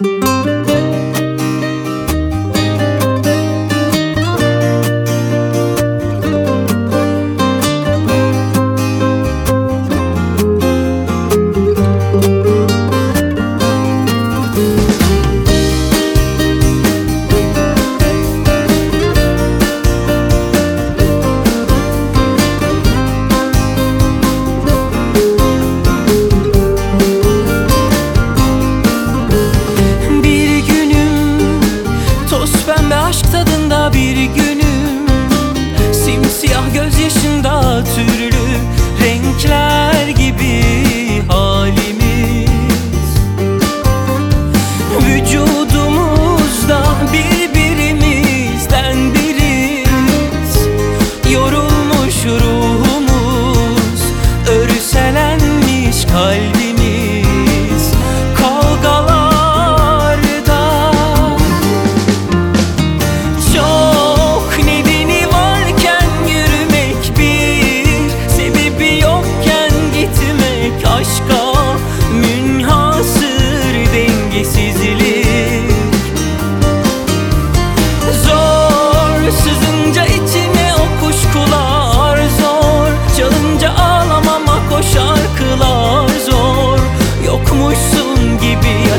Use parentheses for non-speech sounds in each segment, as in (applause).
Bir (laughs) gözyaşında türlü renkler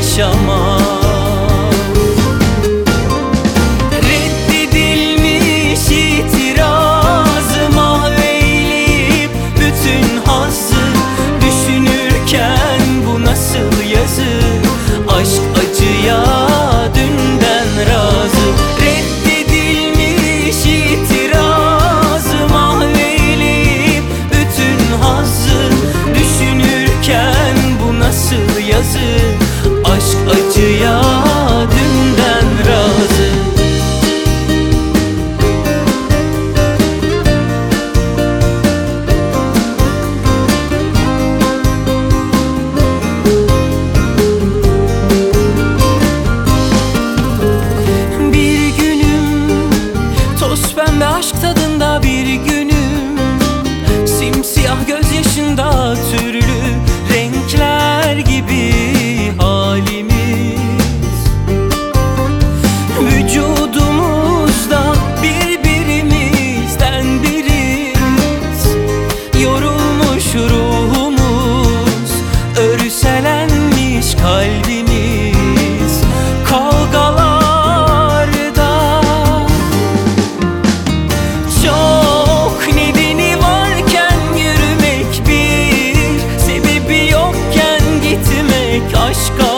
yaşamam. Reddedilmiş itirazıma eğilip bütün hazzı Düşünürken bu nasıl yazı? Aşk acıya dünden razı. Reddedilmiş itirazıma eğilip bütün hazzı Düşünürken bu nasıl yazı? Toz pembe aşk tadında bir günüm. Simsiyah gözyaşında türlü renkler gibi halimiz. Vücudumuzda birbirimizden biriz. Yorulmuş ruhumuz, örselenmiş kalbimiz. aşka